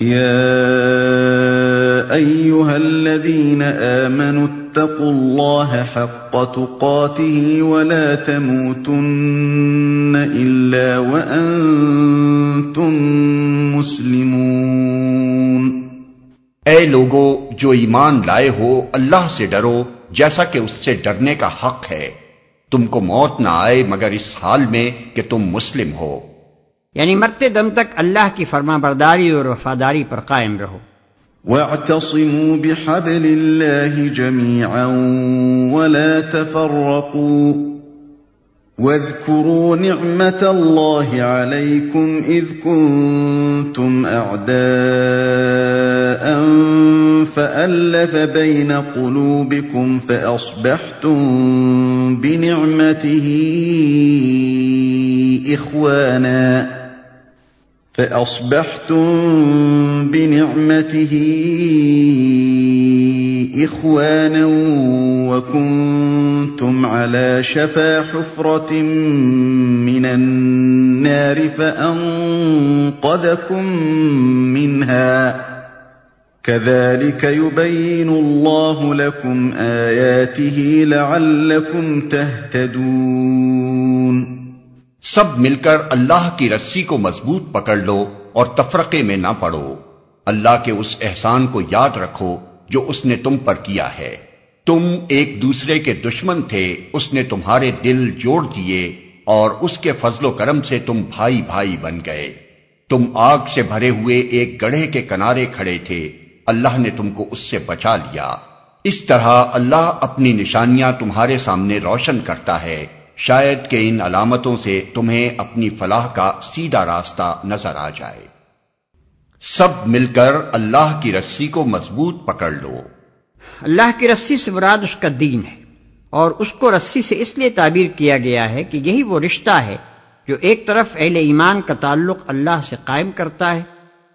يا ايها الذين امنوا اتقوا الله حق تقاته ولا تموتن الا وانتم مسلمون اے لوگو، جو ایمان لائے ہو، اللہ سے ڈرو، جیسا کہ اس سے ڈرنے کا حق ہے۔ تم کو موت نہ آئے مگر اس حال میں کہ تم مسلم ہو۔ یعنی مرتے دم تک اللہ کی فرما برداری اور وفاداری پر قائم رہو۔ واعتصموا بحبل الله جميعا ولا تفرقوا واذكروا نعمة الله عليكم إذ كنتم أعداء فألف بين قلوبكم فأصبحتم بنعمته إخواناً فأصبحتم بنعمته إخوانا وكنتم على شفا حفرة من النار فأنقذكم منها. كذلك يبين الله لكم آياته لعلكم تهتدون. سب مل کر اللہ کی رسی کو مضبوط پکڑ لو اور تفرقے میں نہ پڑو۔ اللہ کے اس احسان کو یاد رکھو جو اس نے تم پر کیا ہے۔ تم ایک دوسرے کے دشمن تھے، اس نے تمہارے دل جوڑ دیے اور اس کے فضل و کرم سے تم بھائی بھائی بن گئے۔ تم آگ سے بھرے ہوئے ایک گڑھے کے کنارے کھڑے تھے۔ اللہ نے تم کو اس سے بچا لیا۔ اس طرح اللہ اپنی نشانیاں تمہارے سامنے روشن کرتا ہے۔ شاید کہ ان علامتوں سے تمہیں اپنی فلاح کا سیدھا راستہ نظر آ جائے۔ سب مل کر اللہ کی رسی کو مضبوط پکڑ لو۔ اللہ کی رسی سے مراد اس کا دین ہے اور اس کو رسی سے اس لیے تعبیر کیا گیا ہے کہ یہی وہ رشتہ ہے جو ایک طرف اہل ایمان کا تعلق اللہ سے قائم کرتا ہے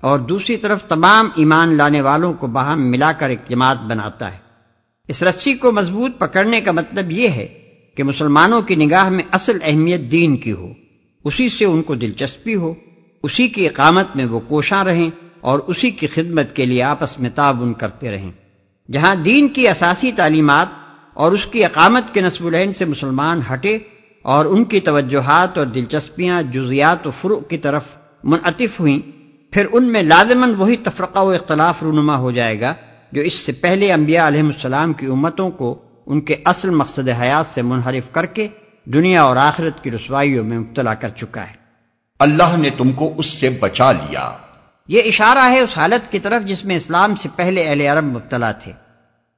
اور دوسری طرف تمام ایمان لانے والوں کو باہم ملا کر ایک جماعت بناتا ہے۔ اس رسی کو مضبوط پکڑنے کا مطلب یہ ہے کہ مسلمانوں کی نگاہ میں اصل اہمیت دین کی ہو، اسی سے ان کو دلچسپی ہو، اسی کی اقامت میں وہ کوشاں رہیں اور اسی کی خدمت کے لیے آپس میں تعاون کرتے رہیں۔ جہاں دین کی اساسی تعلیمات اور اس کی اقامت کے نصب العین سے مسلمان ہٹے اور ان کی توجہات اور دلچسپیاں جزیات و فرو کی طرف منعطف ہوئیں، پھر ان میں لازمن وہی تفرقہ و اختلاف رونما ہو جائے گا جو اس سے پہلے انبیاء علیہ السلام کی امتوں کو ان کے اصل مقصد حیات سے منحرف کر کے دنیا اور آخرت کی رسوائیوں میں مبتلا کر چکا ہے۔ اللہ نے تم کو اس سے بچا لیا۔ یہ اشارہ ہے اس حالت کی طرف جس میں اسلام سے پہلے اہل عرب مبتلا تھے۔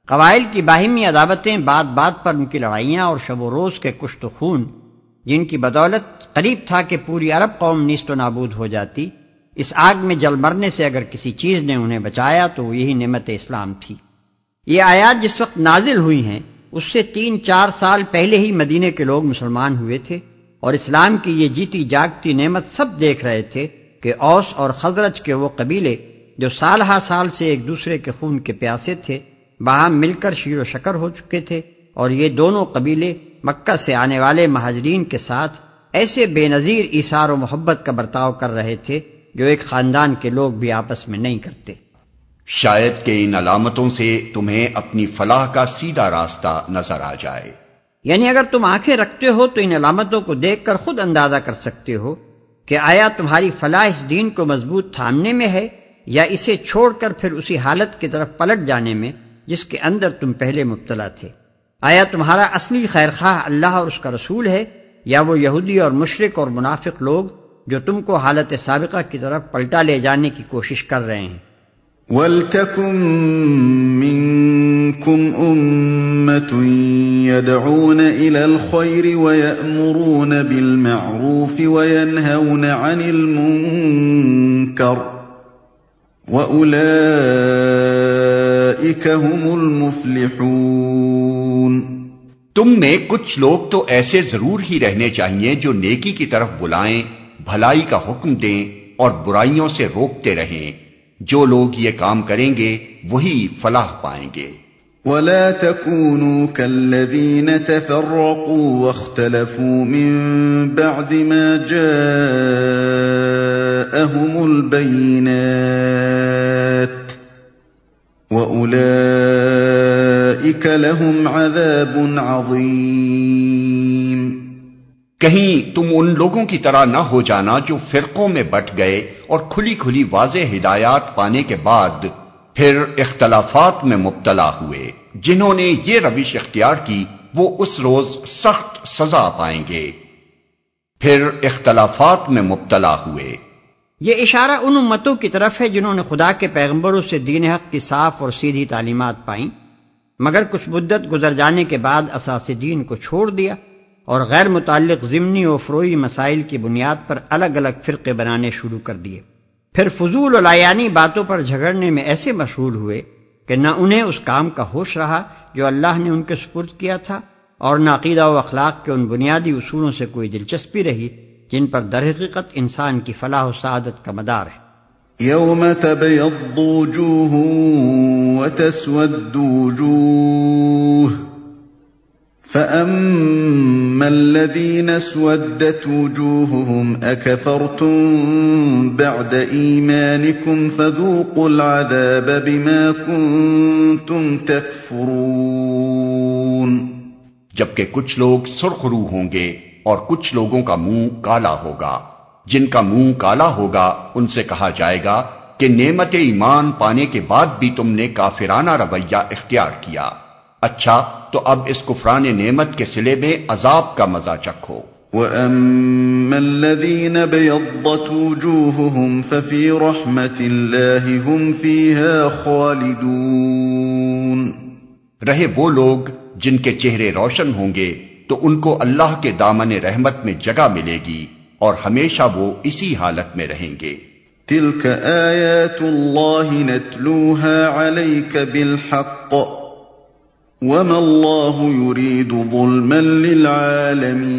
قبائل کی باہمی عداوتیں بات بات پر ان کی لڑائیاں اور شب و روز کے کشت و خون جن کی بدولت قریب تھا کہ پوری عرب قوم نیست و نابود ہو جاتی اس آگ میں جل مرنے سے اگر کسی چیز نے انہیں بچایا تو یہی نعمت اسلام تھی۔ یہ آیات جس وقت نازل ہوئی ہیں اس سے تین چار سال پہلے ہی مدینے کے لوگ مسلمان ہوئے تھے اور اسلام کی یہ جیتی جاگتی نعمت سب دیکھ رہے تھے کہ اوس اور خزرج کے وہ قبیلے جو سال ہا سال سے ایک دوسرے کے خون کے پیاسے تھے، باہم مل کر شیر و شکر ہو چکے تھے اور یہ دونوں قبیلے مکہ سے آنے والے مہاجرین کے ساتھ ایسے بے نظیر ایسار و محبت کا برتاؤ کر رہے تھے جو ایک خاندان کے لوگ بھی آپس میں نہیں کرتے۔ شاید کہ ان علامتوں سے تمہیں اپنی فلاح کا سیدھا راستہ نظر آ جائے۔ یعنی اگر تم آنکھیں رکھتے ہو تو ان علامتوں کو دیکھ کر خود اندازہ کر سکتے ہو کہ آیا تمہاری فلاح اس دین کو مضبوط تھامنے میں ہے یا اسے چھوڑ کر پھر اسی حالت کی طرف پلٹ جانے میں جس کے اندر تم پہلے مبتلا تھے۔ آیا تمہارا اصلی خیر خواہ اللہ اور اس کا رسول ہے یا وہ یہودی اور مشرق اور منافق لوگ جو تم کو حالت سابقہ کی طرف پلٹا لے جانے کی کوشش کر رہے ہیں؟ وَلْتَكُن مِّنكُمْ أُمَّةٌ يَدْعُونَ إِلَى الْخَيْرِ وَيَأْمُرُونَ بِالْمَعْرُوفِ وَيَنْهَوْنَ عَنِ الْمُنكَرِ وَأُولَئِكَ هُمُ الْمُفْلِحُونَ تم میں کچھ لوگ تو ایسے ضرور ہی رہنے چاہیے جو نیکی کی طرف بلائیں، بھلائی کا حکم دیں اور برائیوں سے روکتے رہیں۔ جو لوگ یہ کام کریں گے، وہی فلاح پائیں گے۔ ولا تكونوا كالذين تفرقوا واختلفوا من بعد ما جاءهم البينات أولئك لهم عذاب عظيم کہیں تم ان لوگوں کی طرح نہ ہو جانا جو فرقوں میں بٹ گئے اور کھلی کھلی واضح ہدایات پانے کے بعد پھر اختلافات میں مبتلا ہوئے۔ جنہوں نے یہ روش اختیار کی، وہ اس روز سخت سزا پائیں گے۔ پھر اختلافات میں مبتلا ہوئے۔ یہ اشارہ ان امتوں کی طرف ہے جنہوں نے خدا کے پیغمبروں سے دین حق کی صاف اور سیدھی تعلیمات پائیں۔ مگر کچھ مدت گزر جانے کے بعد اساس دین کو چھوڑ دیا۔ اور غیر متعلق ضمنی و فروئی مسائل کی بنیاد پر الگ الگ فرقے بنانے شروع کر دیے۔ پھر فضول و لایانی باتوں پر جھگڑنے میں ایسے مشغول ہوئے کہ نہ انہیں اس کام کا ہوش رہا جو اللہ نے ان کے سپرد کیا تھا اور نہ عقیدہ و اخلاق کے ان بنیادی اصولوں سے کوئی دلچسپی رہی جن پر در حقیقت انسان کی فلاح و سعادت کا مدار ہے۔ يوم تبيض وجوه وتسود وجوه فأما الذين اسودت وجوههم أكفرتم بعد إيمانكم فذوقوا العذاب بما كنتم تكفرون جبکہ کچھ لوگ سرخ رو ہوں گے اور کچھ لوگوں کا منہ کالا ہوگا۔ جن کا منہ کالا ہوگا، ان سے کہا جائے گا کہ نعمت ایمان پانے کے بعد بھی تم نے کافرانہ رویہ اختیار کیا۔ اچھا تو اب اس کفران نعمت کے سلے میں عذاب کا مزہ چکھو۔ وَأَمَّا الَّذِينَ بَيَضَّتْ وُجُوهُهُمْ فَفِي رَحْمَةِ اللَّهِ هُمْ فِيهَا خَالِدُونَ۔ رہے وہ لوگ جن کے چہرے روشن ہوں گے تو ان کو اللہ کے دامن رحمت میں جگہ ملے گی اور ہمیشہ وہ اسی حالت میں رہیں گے۔ تِلْكَ آيَاتُ اللَّهِ نَتْلُوهَا عَلَيْكَ بِالْحَقِّ۔ وَمَا اللَّهُ يُرِيدُ ظُلْمًا لِلْعَالَمِينَ۔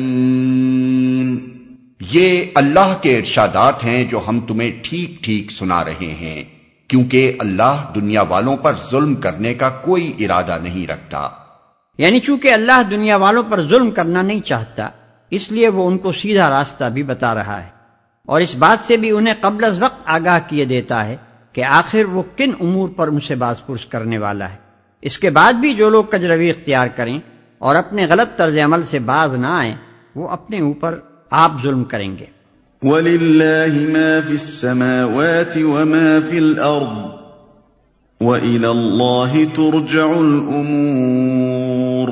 یہ اللہ کے ارشادات ہیں جو ہم تمہیں ٹھیک ٹھیک سنا رہے ہیں کیونکہ اللہ دنیا والوں پر ظلم کرنے کا کوئی ارادہ نہیں رکھتا۔ یعنی چونکہ اللہ دنیا والوں پر ظلم کرنا نہیں چاہتا اس لیے وہ ان کو سیدھا راستہ بھی بتا رہا ہے۔ اور اس بات سے بھی انہیں قبل از وقت آگاہ کیے دیتا ہے کہ آخر وہ کن امور پر ان سے باز پرس کرنے والا ہے۔ اس کے بعد بھی جو لوگ کجروی اختیار کریں اور اپنے غلط طرز عمل سے باز نہ آئیں وہ اپنے اوپر آپ ظلم کریں گے۔ وَلِلَّهِ مَا فِي السَّمَاوَاتِ وَمَا فِي الْأَرْضِ وَإِلَى اللَّهِ تُرْجَعُ الْأُمُورِ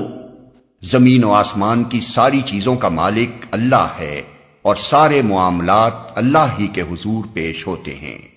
زمین و آسمان کی ساری چیزوں کا مالک اللہ ہے اور سارے معاملات اللہ ہی کے حضور پیش ہوتے ہیں۔